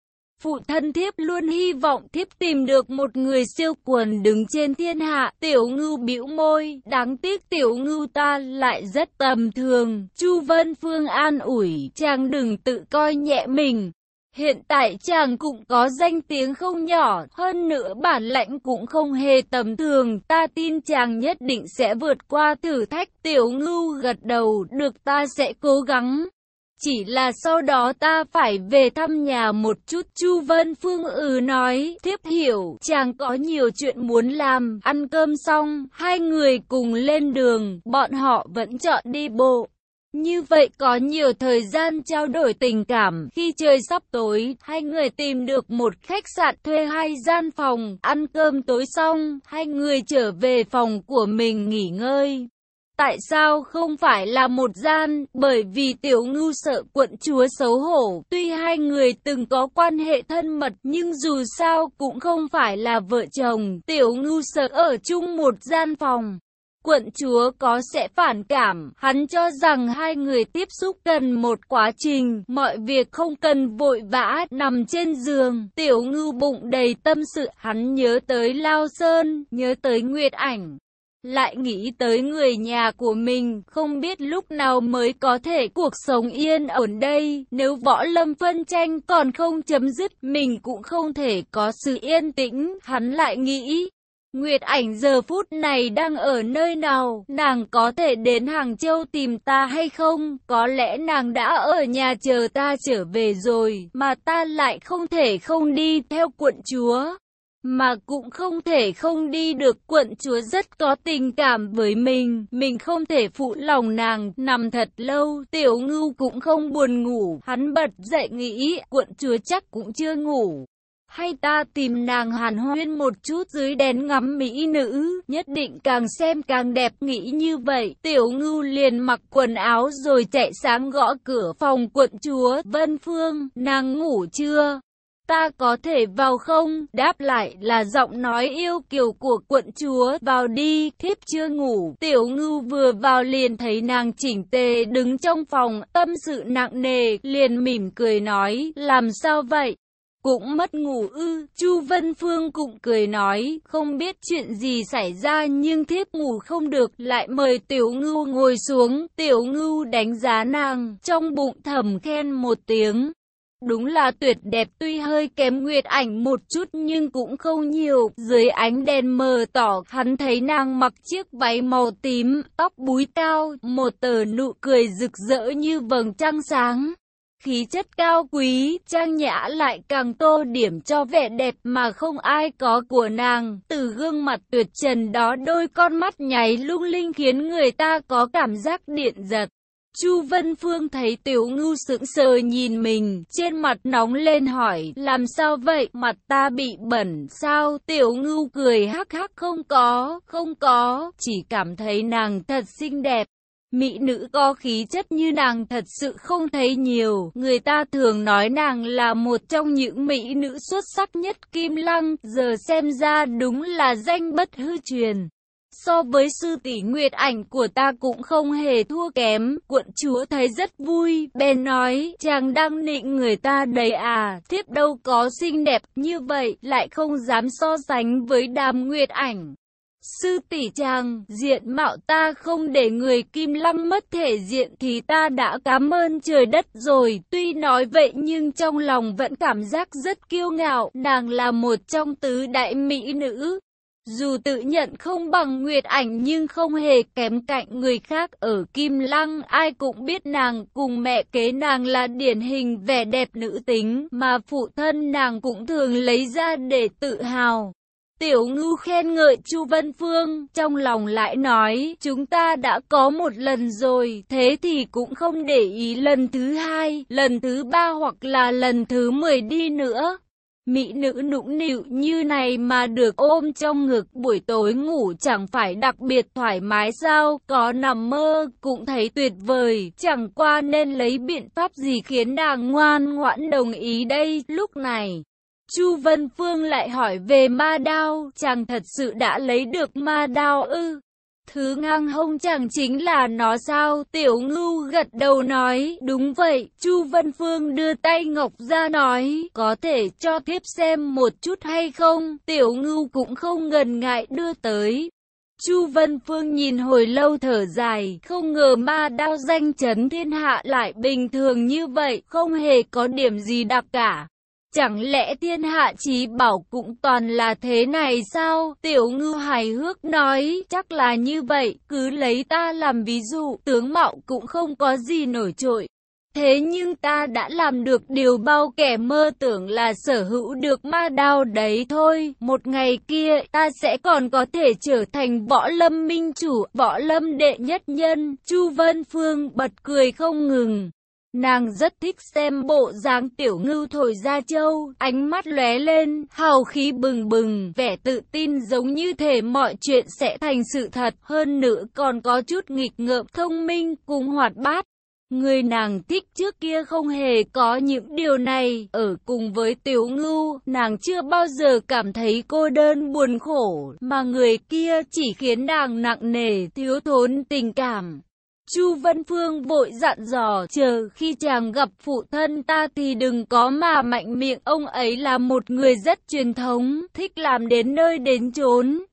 Phụ thân thiếp luôn hy vọng thiếp tìm được một người siêu quần đứng trên thiên hạ. Tiểu ngưu bĩu môi, đáng tiếc tiểu ngưu ta lại rất tầm thường. Chu Vân Phương an ủi, chàng đừng tự coi nhẹ mình. Hiện tại chàng cũng có danh tiếng không nhỏ, hơn nữa bản lãnh cũng không hề tầm thường, ta tin chàng nhất định sẽ vượt qua thử thách. Tiểu ngưu gật đầu, được ta sẽ cố gắng. Chỉ là sau đó ta phải về thăm nhà một chút. Chu Vân Phương ừ nói, thiếp hiểu, chàng có nhiều chuyện muốn làm, ăn cơm xong, hai người cùng lên đường, bọn họ vẫn chọn đi bộ. Như vậy có nhiều thời gian trao đổi tình cảm. Khi trời sắp tối, hai người tìm được một khách sạn thuê hai gian phòng, ăn cơm tối xong, hai người trở về phòng của mình nghỉ ngơi. Tại sao không phải là một gian? Bởi vì tiểu ngưu sợ quận chúa xấu hổ. Tuy hai người từng có quan hệ thân mật nhưng dù sao cũng không phải là vợ chồng. Tiểu ngưu sợ ở chung một gian phòng. Quận chúa có sẽ phản cảm, hắn cho rằng hai người tiếp xúc cần một quá trình, mọi việc không cần vội vã, nằm trên giường, tiểu ngưu bụng đầy tâm sự, hắn nhớ tới Lao Sơn, nhớ tới Nguyệt Ảnh. Lại nghĩ tới người nhà của mình, không biết lúc nào mới có thể cuộc sống yên ổn đây, nếu võ lâm phân tranh còn không chấm dứt, mình cũng không thể có sự yên tĩnh, hắn lại nghĩ. Nguyệt ảnh giờ phút này đang ở nơi nào, nàng có thể đến Hàng Châu tìm ta hay không, có lẽ nàng đã ở nhà chờ ta trở về rồi, mà ta lại không thể không đi theo quận chúa. Mà cũng không thể không đi được quận chúa rất có tình cảm với mình, mình không thể phụ lòng nàng, nằm thật lâu, tiểu ngưu cũng không buồn ngủ, hắn bật dậy nghĩ, quận chúa chắc cũng chưa ngủ. Hay ta tìm nàng hàn huyên một chút dưới đèn ngắm mỹ nữ, nhất định càng xem càng đẹp nghĩ như vậy. Tiểu ngưu liền mặc quần áo rồi chạy sáng gõ cửa phòng quận chúa. Vân Phương, nàng ngủ chưa? Ta có thể vào không? Đáp lại là giọng nói yêu kiều của quận chúa. Vào đi, thiếp chưa ngủ. Tiểu ngưu vừa vào liền thấy nàng chỉnh tề đứng trong phòng, tâm sự nặng nề, liền mỉm cười nói, làm sao vậy? Cũng mất ngủ ư. Chu Vân Phương cũng cười nói, không biết chuyện gì xảy ra nhưng thiếp ngủ không được, lại mời Tiểu Ngưu ngồi xuống. Tiểu Ngưu đánh giá nàng, trong bụng thầm khen một tiếng. Đúng là tuyệt đẹp tuy hơi kém nguyệt ảnh một chút nhưng cũng không nhiều. Dưới ánh đèn mờ tỏ, hắn thấy nàng mặc chiếc váy màu tím, tóc búi cao, một tờ nụ cười rực rỡ như vầng trăng sáng khí chất cao quý, trang nhã lại càng tô điểm cho vẻ đẹp mà không ai có của nàng. Từ gương mặt tuyệt trần đó đôi con mắt nháy lung linh khiến người ta có cảm giác điện giật. Chu Vân Phương thấy Tiểu Ngưu sững sờ nhìn mình, trên mặt nóng lên hỏi, làm sao vậy, mặt ta bị bẩn sao? Tiểu Ngưu cười hắc hắc không có, không có, chỉ cảm thấy nàng thật xinh đẹp. Mỹ nữ có khí chất như nàng thật sự không thấy nhiều, người ta thường nói nàng là một trong những mỹ nữ xuất sắc nhất Kim Lăng, giờ xem ra đúng là danh bất hư truyền. So với sư tỷ nguyệt ảnh của ta cũng không hề thua kém, quận chúa thấy rất vui, bèn nói, chàng đang nịnh người ta đấy à, thiếp đâu có xinh đẹp như vậy, lại không dám so sánh với đàm nguyệt ảnh. Sư tỷ chàng, diện mạo ta không để người kim lăng mất thể diện thì ta đã cảm ơn trời đất rồi. Tuy nói vậy nhưng trong lòng vẫn cảm giác rất kiêu ngạo, nàng là một trong tứ đại mỹ nữ. Dù tự nhận không bằng Nguyệt Ảnh nhưng không hề kém cạnh người khác ở Kim Lăng, ai cũng biết nàng cùng mẹ kế nàng là điển hình vẻ đẹp nữ tính mà phụ thân nàng cũng thường lấy ra để tự hào. Tiểu Ngư khen ngợi Chu Vân Phương, trong lòng lại nói, chúng ta đã có một lần rồi, thế thì cũng không để ý lần thứ hai, lần thứ ba hoặc là lần thứ mười đi nữa. Mỹ nữ nũng nịu như này mà được ôm trong ngực buổi tối ngủ chẳng phải đặc biệt thoải mái sao, có nằm mơ cũng thấy tuyệt vời, chẳng qua nên lấy biện pháp gì khiến nàng ngoan ngoãn đồng ý đây, lúc này. Chu Vân Phương lại hỏi về ma đao, chàng thật sự đã lấy được ma đao ư? Thứ ngang hông chàng chính là nó sao? Tiểu ngưu gật đầu nói, đúng vậy, Chu Vân Phương đưa tay ngọc ra nói, có thể cho thiếp xem một chút hay không? Tiểu ngưu cũng không ngần ngại đưa tới. Chu Vân Phương nhìn hồi lâu thở dài, không ngờ ma đao danh chấn thiên hạ lại bình thường như vậy, không hề có điểm gì đặc cả. Chẳng lẽ thiên hạ chí bảo cũng toàn là thế này sao? Tiểu ngư hài hước nói, chắc là như vậy, cứ lấy ta làm ví dụ, tướng mạo cũng không có gì nổi trội. Thế nhưng ta đã làm được điều bao kẻ mơ tưởng là sở hữu được ma đao đấy thôi. Một ngày kia ta sẽ còn có thể trở thành võ lâm minh chủ, võ lâm đệ nhất nhân. Chu Vân Phương bật cười không ngừng. Nàng rất thích xem bộ dáng tiểu ngưu thổi ra châu, ánh mắt lóe lên, hào khí bừng bừng, vẻ tự tin giống như thể mọi chuyện sẽ thành sự thật, hơn nữa còn có chút nghịch ngợm, thông minh, cùng hoạt bát. Người nàng thích trước kia không hề có những điều này, ở cùng với tiểu ngưu, nàng chưa bao giờ cảm thấy cô đơn buồn khổ, mà người kia chỉ khiến nàng nặng nề, thiếu thốn tình cảm. Chu Vân Phương vội dặn dò, chờ khi chàng gặp phụ thân ta thì đừng có mà mạnh miệng, ông ấy là một người rất truyền thống, thích làm đến nơi đến chốn.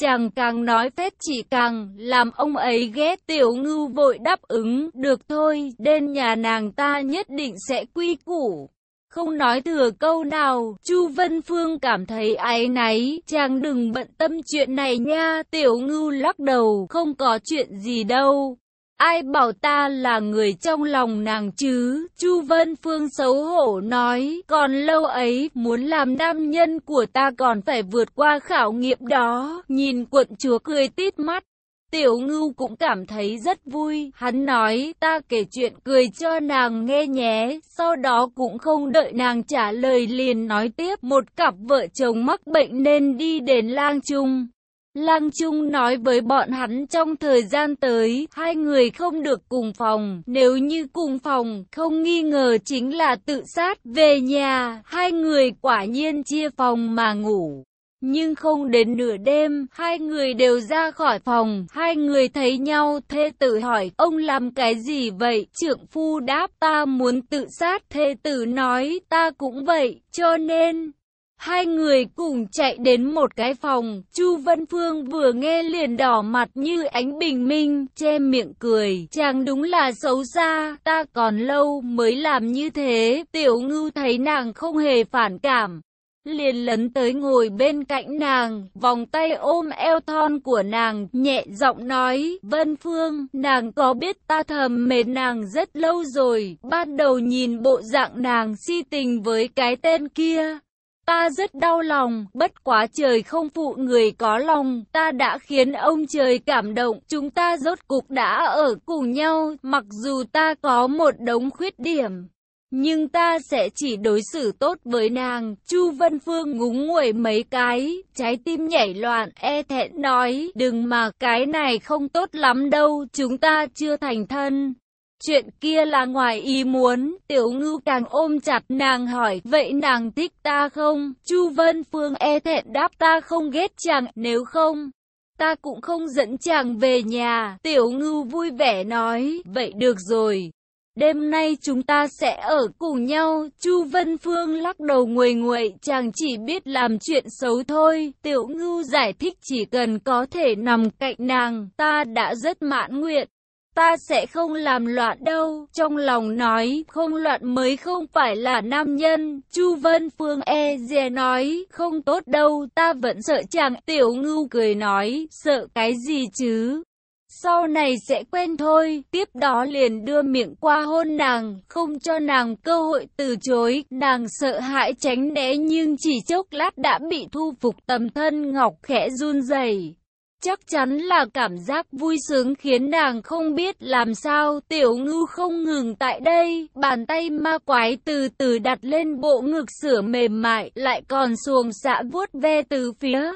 Chàng càng nói phép chỉ càng làm ông ấy ghét tiểu ngưu vội đáp ứng, được thôi, đến nhà nàng ta nhất định sẽ quy củ. Không nói thừa câu nào, Chu Vân Phương cảm thấy áy náy, chàng đừng bận tâm chuyện này nha, tiểu ngưu lắc đầu, không có chuyện gì đâu. Ai bảo ta là người trong lòng nàng chứ? Chu Vân Phương xấu hổ nói, còn lâu ấy, muốn làm nam nhân của ta còn phải vượt qua khảo nghiệm đó. Nhìn quận chúa cười tít mắt. Tiểu ngưu cũng cảm thấy rất vui, hắn nói, ta kể chuyện cười cho nàng nghe nhé, sau đó cũng không đợi nàng trả lời liền nói tiếp, một cặp vợ chồng mắc bệnh nên đi đến lang trung. Lăng Trung nói với bọn hắn trong thời gian tới, hai người không được cùng phòng, nếu như cùng phòng, không nghi ngờ chính là tự sát. Về nhà, hai người quả nhiên chia phòng mà ngủ. Nhưng không đến nửa đêm, hai người đều ra khỏi phòng, hai người thấy nhau, thê tử hỏi, ông làm cái gì vậy? Trưởng phu đáp, ta muốn tự sát, thê tử nói, ta cũng vậy, cho nên... Hai người cùng chạy đến một cái phòng, Chu Vân Phương vừa nghe liền đỏ mặt như ánh bình minh, che miệng cười, chàng đúng là xấu xa, ta còn lâu mới làm như thế, tiểu ngưu thấy nàng không hề phản cảm. Liền lấn tới ngồi bên cạnh nàng, vòng tay ôm eo thon của nàng, nhẹ giọng nói, Vân Phương, nàng có biết ta thầm mệt nàng rất lâu rồi, bắt đầu nhìn bộ dạng nàng si tình với cái tên kia, Ta rất đau lòng, bất quá trời không phụ người có lòng, ta đã khiến ông trời cảm động, chúng ta rốt cục đã ở cùng nhau, mặc dù ta có một đống khuyết điểm. Nhưng ta sẽ chỉ đối xử tốt với nàng, Chu Vân Phương ngúng nguẩy mấy cái, trái tim nhảy loạn, e thẹn nói, đừng mà cái này không tốt lắm đâu, chúng ta chưa thành thân. Chuyện kia là ngoài ý muốn, tiểu ngư càng ôm chặt nàng hỏi, vậy nàng thích ta không? Chu Vân Phương e thẹn đáp ta không ghét chàng, nếu không, ta cũng không dẫn chàng về nhà. Tiểu ngư vui vẻ nói, vậy được rồi. Đêm nay chúng ta sẽ ở cùng nhau, Chu Vân Phương lắc đầu nguội nguội chàng chỉ biết làm chuyện xấu thôi. Tiểu ngư giải thích chỉ cần có thể nằm cạnh nàng, ta đã rất mãn nguyện ta sẽ không làm loạn đâu. Trong lòng nói, không loạn mới không phải là nam nhân. Chu Vân Phương e dè nói, không tốt đâu, ta vẫn sợ chàng. Tiểu ngưu cười nói, sợ cái gì chứ? Sau này sẽ quen thôi, tiếp đó liền đưa miệng qua hôn nàng, không cho nàng cơ hội từ chối, nàng sợ hãi tránh né nhưng chỉ chốc lát đã bị thu phục tầm thân ngọc khẽ run rẩy. Chắc chắn là cảm giác vui sướng khiến nàng không biết làm sao, tiểu ngư không ngừng tại đây, bàn tay ma quái từ từ đặt lên bộ ngực sửa mềm mại, lại còn xuồng xạ vuốt ve từ phía.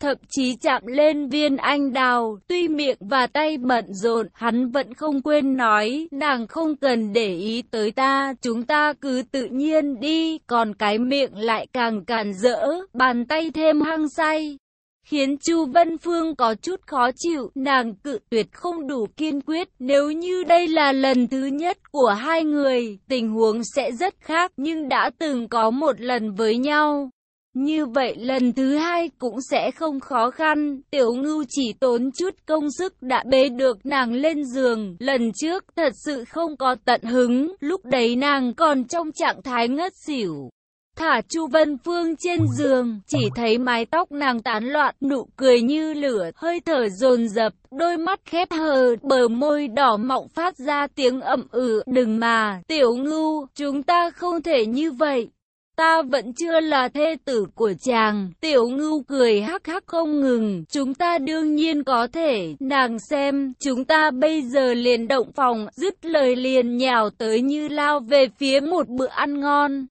Thậm chí chạm lên viên anh đào, tuy miệng và tay bận rộn, hắn vẫn không quên nói, nàng không cần để ý tới ta, chúng ta cứ tự nhiên đi, còn cái miệng lại càng càn rỡ, bàn tay thêm hăng say khiến Chu Vân Phương có chút khó chịu, nàng cự tuyệt không đủ kiên quyết, nếu như đây là lần thứ nhất của hai người, tình huống sẽ rất khác, nhưng đã từng có một lần với nhau. Như vậy lần thứ hai cũng sẽ không khó khăn, tiểu ngưu chỉ tốn chút công sức đã bế được nàng lên giường, lần trước thật sự không có tận hứng, lúc đấy nàng còn trong trạng thái ngất xỉu. Thả Chu Vân Phương trên giường, chỉ thấy mái tóc nàng tán loạn, nụ cười như lửa, hơi thở dồn dập, đôi mắt khép hờ, bờ môi đỏ mọng phát ra tiếng ậm ừ, đừng mà, tiểu ngưu, chúng ta không thể như vậy. Ta vẫn chưa là thê tử của chàng, tiểu ngưu cười hắc hắc không ngừng, chúng ta đương nhiên có thể, nàng xem, chúng ta bây giờ liền động phòng, dứt lời liền nhào tới như lao về phía một bữa ăn ngon.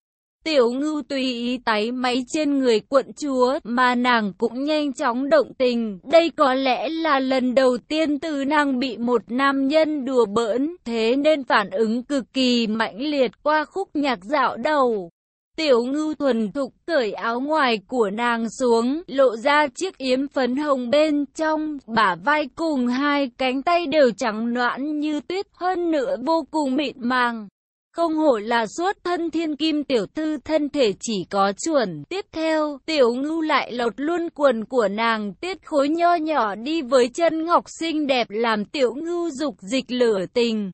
Tiểu ngưu tùy ý tái máy trên người quận chúa mà nàng cũng nhanh chóng động tình. Đây có lẽ là lần đầu tiên từ nàng bị một nam nhân đùa bỡn, thế nên phản ứng cực kỳ mãnh liệt qua khúc nhạc dạo đầu. Tiểu ngưu thuần thục cởi áo ngoài của nàng xuống, lộ ra chiếc yếm phấn hồng bên trong, bả vai cùng hai cánh tay đều trắng noãn như tuyết hơn nữa vô cùng mịn màng. Không hổ là suốt thân thiên kim tiểu thư thân thể chỉ có chuẩn. Tiếp theo, tiểu ngưu lại lột luôn quần của nàng tiết khối nho nhỏ đi với chân ngọc xinh đẹp làm tiểu ngưu dục dịch lửa tình.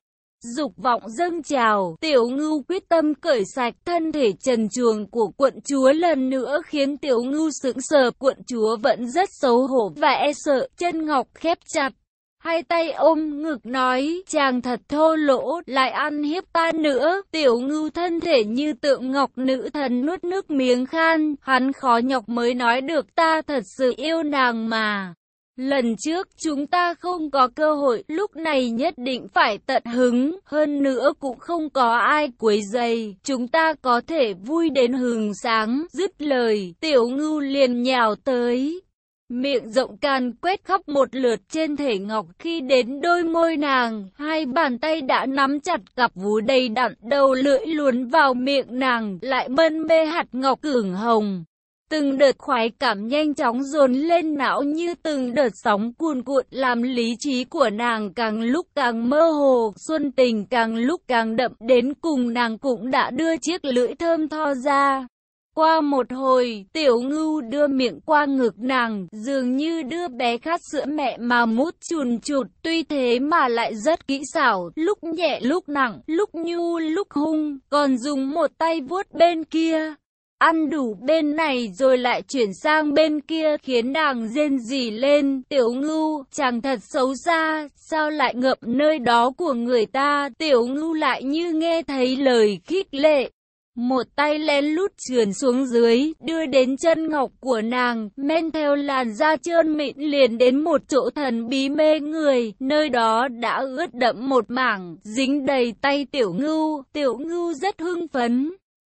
Dục vọng dâng trào, tiểu ngưu quyết tâm cởi sạch thân thể trần truồng của quận chúa lần nữa khiến tiểu ngưu sững sờ quận chúa vẫn rất xấu hổ và e sợ, chân ngọc khép chặt. Hai tay ôm ngực nói, chàng thật thô lỗ, lại ăn hiếp ta nữa, tiểu ngưu thân thể như tượng ngọc nữ thần nuốt nước miếng khan, hắn khó nhọc mới nói được ta thật sự yêu nàng mà. Lần trước chúng ta không có cơ hội, lúc này nhất định phải tận hứng, hơn nữa cũng không có ai quấy dày, chúng ta có thể vui đến hừng sáng, dứt lời, tiểu ngưu liền nhào tới. Miệng rộng can quét khắp một lượt trên thể ngọc khi đến đôi môi nàng, hai bàn tay đã nắm chặt cặp vú đầy đặn đầu lưỡi luồn vào miệng nàng, lại mân mê hạt ngọc cửng hồng. Từng đợt khoái cảm nhanh chóng dồn lên não như từng đợt sóng cuồn cuộn làm lý trí của nàng càng lúc càng mơ hồ, xuân tình càng lúc càng đậm đến cùng nàng cũng đã đưa chiếc lưỡi thơm tho ra. Qua một hồi, tiểu ngưu đưa miệng qua ngực nàng, dường như đưa bé khát sữa mẹ mà mút chùn chụt, tuy thế mà lại rất kỹ xảo, lúc nhẹ lúc nặng, lúc nhu lúc hung, còn dùng một tay vuốt bên kia. Ăn đủ bên này rồi lại chuyển sang bên kia khiến nàng rên rỉ lên, tiểu ngưu, chàng thật xấu xa, sao lại ngậm nơi đó của người ta, tiểu ngưu lại như nghe thấy lời khích lệ. Một tay lén lút trườn xuống dưới, đưa đến chân ngọc của nàng, men theo làn da trơn mịn liền đến một chỗ thần bí mê người, nơi đó đã ướt đẫm một mảng, dính đầy tay tiểu ngưu, tiểu ngưu rất hưng phấn.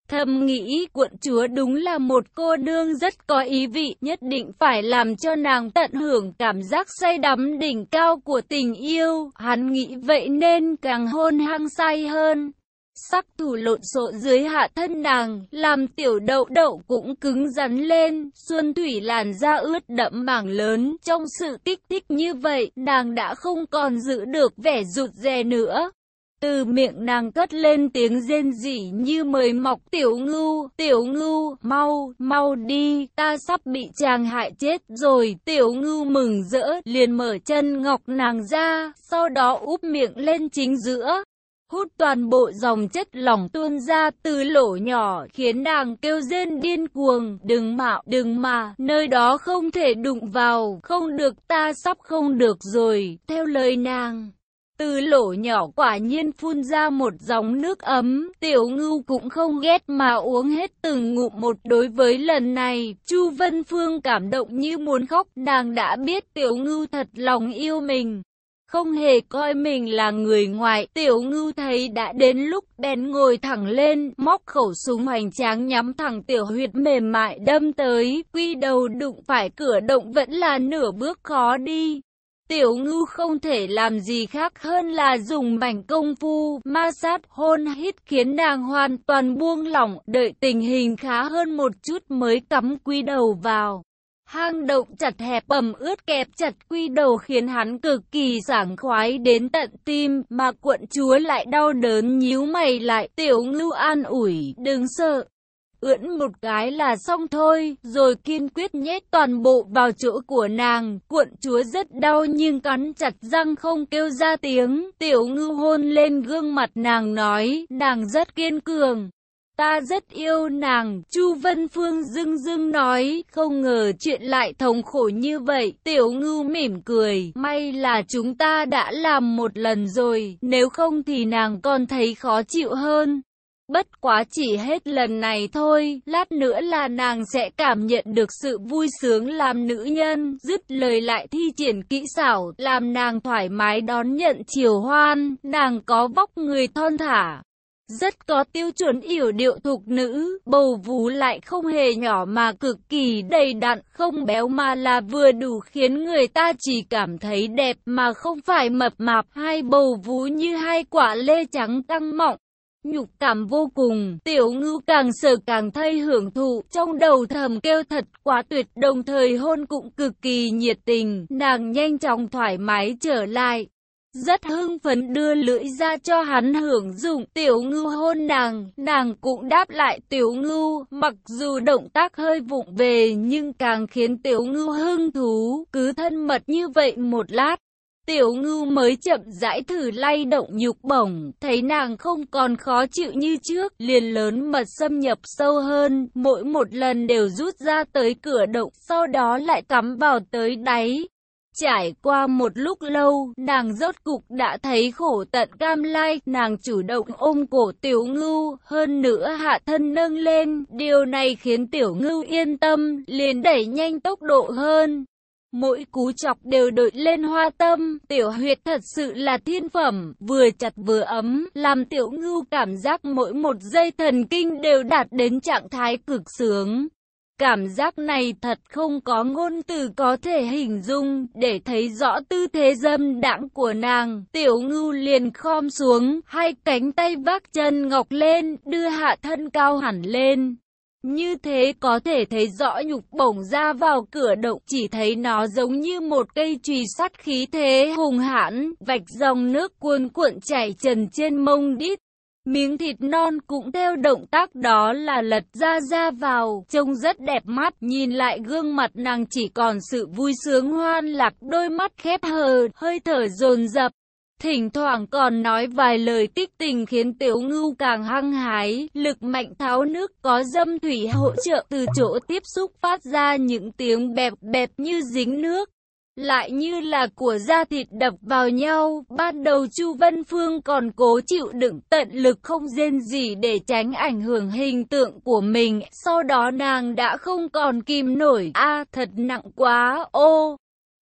Thầm nghĩ quận chúa đúng là một cô đương rất có ý vị, nhất định phải làm cho nàng tận hưởng cảm giác say đắm đỉnh cao của tình yêu. Hắn nghĩ vậy nên càng hôn hăng say hơn. Sắc thủ lộn xộn dưới hạ thân nàng, làm tiểu đậu đậu cũng cứng rắn lên, xuân thủy làn da ướt đẫm mảng lớn, trong sự kích thích như vậy, nàng đã không còn giữ được vẻ rụt rè nữa. Từ miệng nàng cất lên tiếng rên rỉ như mời mọc tiểu ngưu, tiểu ngưu, mau, mau đi, ta sắp bị chàng hại chết rồi, tiểu ngưu mừng rỡ, liền mở chân ngọc nàng ra, sau đó úp miệng lên chính giữa hút toàn bộ dòng chất lỏng tuôn ra từ lỗ nhỏ khiến nàng kêu rên điên cuồng, đừng mạo, đừng mà, nơi đó không thể đụng vào, không được ta sắp không được rồi, theo lời nàng. Từ lỗ nhỏ quả nhiên phun ra một dòng nước ấm, tiểu ngưu cũng không ghét mà uống hết từng ngụm một đối với lần này. Chu Vân Phương cảm động như muốn khóc, nàng đã biết tiểu ngưu thật lòng yêu mình không hề coi mình là người ngoài. Tiểu ngưu thấy đã đến lúc bèn ngồi thẳng lên, móc khẩu súng hoành tráng nhắm thẳng tiểu huyệt mềm mại đâm tới, quy đầu đụng phải cửa động vẫn là nửa bước khó đi. Tiểu ngưu không thể làm gì khác hơn là dùng mảnh công phu, ma sát, hôn hít khiến nàng hoàn toàn buông lỏng, đợi tình hình khá hơn một chút mới cắm quy đầu vào. Hang động chặt hẹp ẩm ướt kẹp chặt quy đầu khiến hắn cực kỳ sảng khoái đến tận tim, mà quận chúa lại đau đớn nhíu mày lại, tiểu ngưu an ủi, đừng sợ. Ưỡn một cái là xong thôi, rồi kiên quyết nhét toàn bộ vào chỗ của nàng, quận chúa rất đau nhưng cắn chặt răng không kêu ra tiếng, tiểu ngưu hôn lên gương mặt nàng nói, nàng rất kiên cường. Ta rất yêu nàng, Chu Vân Phương dưng dưng nói, không ngờ chuyện lại thống khổ như vậy. Tiểu ngưu mỉm cười, may là chúng ta đã làm một lần rồi, nếu không thì nàng còn thấy khó chịu hơn. Bất quá chỉ hết lần này thôi, lát nữa là nàng sẽ cảm nhận được sự vui sướng làm nữ nhân, dứt lời lại thi triển kỹ xảo, làm nàng thoải mái đón nhận chiều hoan, nàng có vóc người thon thả. Rất có tiêu chuẩn yểu điệu thục nữ, bầu vú lại không hề nhỏ mà cực kỳ đầy đặn, không béo mà là vừa đủ khiến người ta chỉ cảm thấy đẹp mà không phải mập mạp, hai bầu vú như hai quả lê trắng căng mọng. Nhục cảm vô cùng, tiểu ngưu càng sợ càng thay hưởng thụ, trong đầu thầm kêu thật quá tuyệt đồng thời hôn cũng cực kỳ nhiệt tình, nàng nhanh chóng thoải mái trở lại. Rất hưng phấn đưa lưỡi ra cho hắn hưởng dụng tiểu ngưu hôn nàng, nàng cũng đáp lại tiểu ngưu, mặc dù động tác hơi vụng về nhưng càng khiến tiểu ngưu hưng thú, cứ thân mật như vậy một lát. Tiểu ngưu mới chậm rãi thử lay động nhục bổng, thấy nàng không còn khó chịu như trước, liền lớn mật xâm nhập sâu hơn, mỗi một lần đều rút ra tới cửa động, sau đó lại cắm vào tới đáy. Trải qua một lúc lâu, nàng rốt cục đã thấy khổ tận cam lai, nàng chủ động ôm cổ tiểu ngưu, hơn nữa hạ thân nâng lên, điều này khiến tiểu ngưu yên tâm, liền đẩy nhanh tốc độ hơn. Mỗi cú chọc đều đội lên hoa tâm, tiểu huyệt thật sự là thiên phẩm, vừa chặt vừa ấm, làm tiểu ngưu cảm giác mỗi một giây thần kinh đều đạt đến trạng thái cực sướng. Cảm giác này thật không có ngôn từ có thể hình dung, để thấy rõ tư thế dâm đãng của nàng. Tiểu ngưu liền khom xuống, hai cánh tay vác chân ngọc lên, đưa hạ thân cao hẳn lên. Như thế có thể thấy rõ nhục bổng ra vào cửa động, chỉ thấy nó giống như một cây chùy sắt khí thế hùng hãn, vạch dòng nước cuồn cuộn chảy trần trên mông đít. Miếng thịt non cũng theo động tác đó là lật ra ra vào, trông rất đẹp mắt, nhìn lại gương mặt nàng chỉ còn sự vui sướng hoan lạc, đôi mắt khép hờ, hơi thở dồn dập. Thỉnh thoảng còn nói vài lời tích tình khiến tiểu ngưu càng hăng hái, lực mạnh tháo nước có dâm thủy hỗ trợ từ chỗ tiếp xúc phát ra những tiếng bẹp bẹp như dính nước lại như là của da thịt đập vào nhau. Ban đầu Chu văn Phương còn cố chịu đựng tận lực không rên gì để tránh ảnh hưởng hình tượng của mình. Sau đó nàng đã không còn kìm nổi. a thật nặng quá, ô.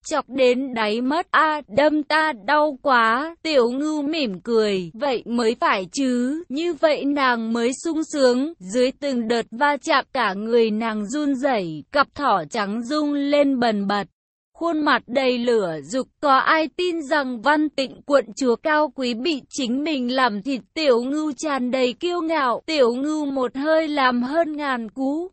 Chọc đến đáy mất, a đâm ta đau quá, tiểu ngưu mỉm cười, vậy mới phải chứ, như vậy nàng mới sung sướng, dưới từng đợt va chạm cả người nàng run rẩy, cặp thỏ trắng rung lên bần bật khuôn mặt đầy lửa dục có ai tin rằng văn tịnh quận chúa cao quý bị chính mình làm thịt tiểu ngưu tràn đầy kiêu ngạo, tiểu ngưu một hơi làm hơn ngàn cú.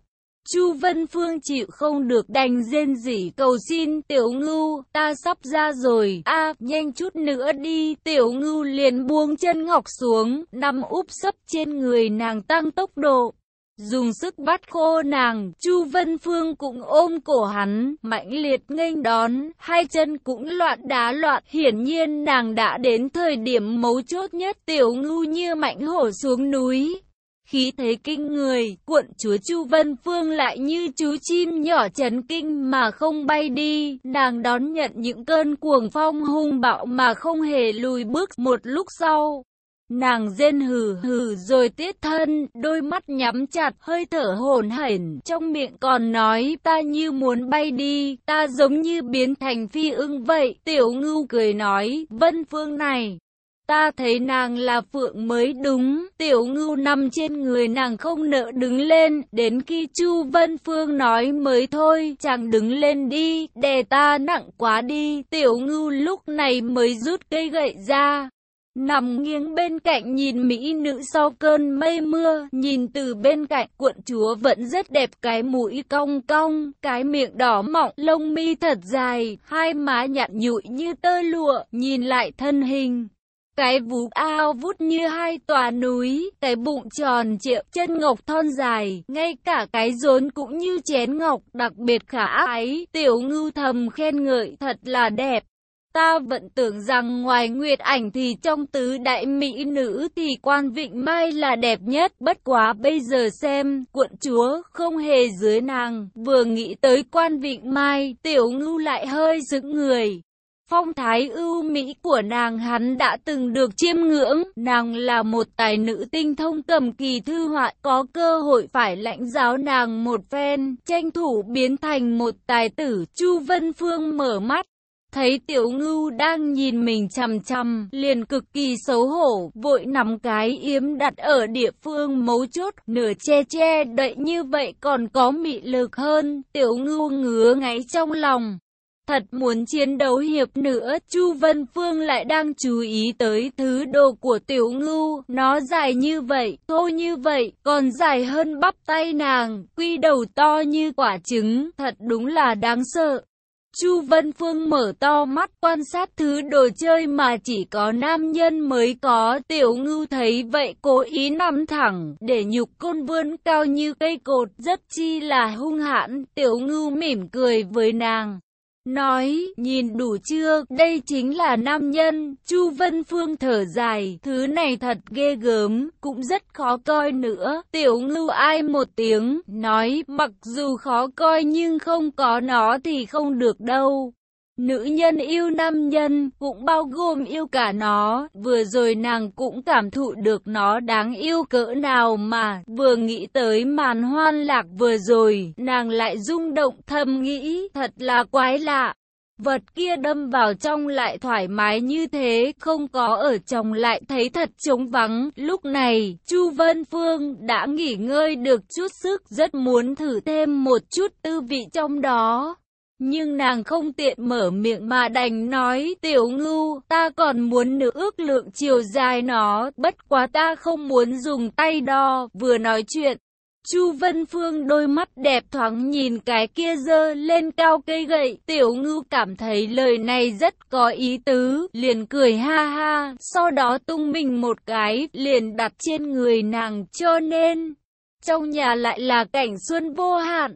Chu Vân Phương chịu không được đành rên rỉ cầu xin tiểu ngưu, ta sắp ra rồi, a nhanh chút nữa đi, tiểu ngưu liền buông chân ngọc xuống, nằm úp sấp trên người nàng tăng tốc độ. Dùng sức bắt khô nàng, Chu Vân Phương cũng ôm cổ hắn, mãnh liệt nghênh đón, hai chân cũng loạn đá loạn, hiển nhiên nàng đã đến thời điểm mấu chốt nhất, tiểu ngu như mạnh hổ xuống núi. Khí thế kinh người, cuộn chúa Chu Vân Phương lại như chú chim nhỏ chấn kinh mà không bay đi, nàng đón nhận những cơn cuồng phong hung bạo mà không hề lùi bước một lúc sau. Nàng rên hừ hừ rồi tiết thân, đôi mắt nhắm chặt, hơi thở hồn hển, trong miệng còn nói, ta như muốn bay đi, ta giống như biến thành phi ưng vậy. Tiểu ngưu cười nói, vân phương này, ta thấy nàng là phượng mới đúng, tiểu ngưu nằm trên người nàng không nỡ đứng lên, đến khi Chu Vân Phương nói mới thôi, chàng đứng lên đi, đè ta nặng quá đi, tiểu ngưu lúc này mới rút cây gậy ra, Nằm nghiêng bên cạnh nhìn mỹ nữ sau cơn mây mưa, nhìn từ bên cạnh cuộn chúa vẫn rất đẹp cái mũi cong cong, cái miệng đỏ mọng, lông mi thật dài, hai má nhặn nhụi như tơ lụa, nhìn lại thân hình. Cái vú ao vút như hai tòa núi, cái bụng tròn trịa chân ngọc thon dài, ngay cả cái rốn cũng như chén ngọc, đặc biệt khả ái, tiểu ngưu thầm khen ngợi, thật là đẹp. Ta vẫn tưởng rằng ngoài Nguyệt Ảnh thì trong tứ đại mỹ nữ thì quan Vịnh Mai là đẹp nhất, bất quá bây giờ xem, quận chúa không hề dưới nàng, vừa nghĩ tới quan Vịnh Mai, tiểu ngưu lại hơi dựng người. Phong thái ưu mỹ của nàng hắn đã từng được chiêm ngưỡng, nàng là một tài nữ tinh thông cầm kỳ thư họa, có cơ hội phải lãnh giáo nàng một phen, tranh thủ biến thành một tài tử. Chu Vân Phương mở mắt, thấy tiểu ngưu đang nhìn mình chằm chằm, liền cực kỳ xấu hổ, vội nắm cái yếm đặt ở địa phương mấu chốt, nửa che che đậy như vậy còn có mị lực hơn, tiểu ngưu ngứa ngáy trong lòng. Thật muốn chiến đấu hiệp nữa, Chu Vân Phương lại đang chú ý tới thứ đồ của tiểu ngưu, nó dài như vậy, thô như vậy, còn dài hơn bắp tay nàng, quy đầu to như quả trứng, thật đúng là đáng sợ. Chu Vân Phương mở to mắt quan sát thứ đồ chơi mà chỉ có nam nhân mới có. Tiểu ngưu thấy vậy cố ý nằm thẳng, để nhục côn vươn cao như cây cột, rất chi là hung hãn. Tiểu ngưu mỉm cười với nàng. Nói, nhìn đủ chưa, đây chính là nam nhân, Chu Vân Phương thở dài, thứ này thật ghê gớm, cũng rất khó coi nữa. Tiểu ngưu ai một tiếng, nói, mặc dù khó coi nhưng không có nó thì không được đâu. Nữ nhân yêu nam nhân cũng bao gồm yêu cả nó, vừa rồi nàng cũng cảm thụ được nó đáng yêu cỡ nào mà, vừa nghĩ tới màn hoan lạc vừa rồi, nàng lại rung động thầm nghĩ, thật là quái lạ. Vật kia đâm vào trong lại thoải mái như thế, không có ở trong lại thấy thật trống vắng. Lúc này, Chu Vân Phương đã nghỉ ngơi được chút sức, rất muốn thử thêm một chút tư vị trong đó. Nhưng nàng không tiện mở miệng mà đành nói tiểu ngưu, ta còn muốn nữ ước lượng chiều dài nó, bất quá ta không muốn dùng tay đo, vừa nói chuyện. Chu Vân Phương đôi mắt đẹp thoáng nhìn cái kia dơ lên cao cây gậy, tiểu ngưu cảm thấy lời này rất có ý tứ, liền cười ha ha, sau đó tung mình một cái, liền đặt trên người nàng cho nên, trong nhà lại là cảnh xuân vô hạn.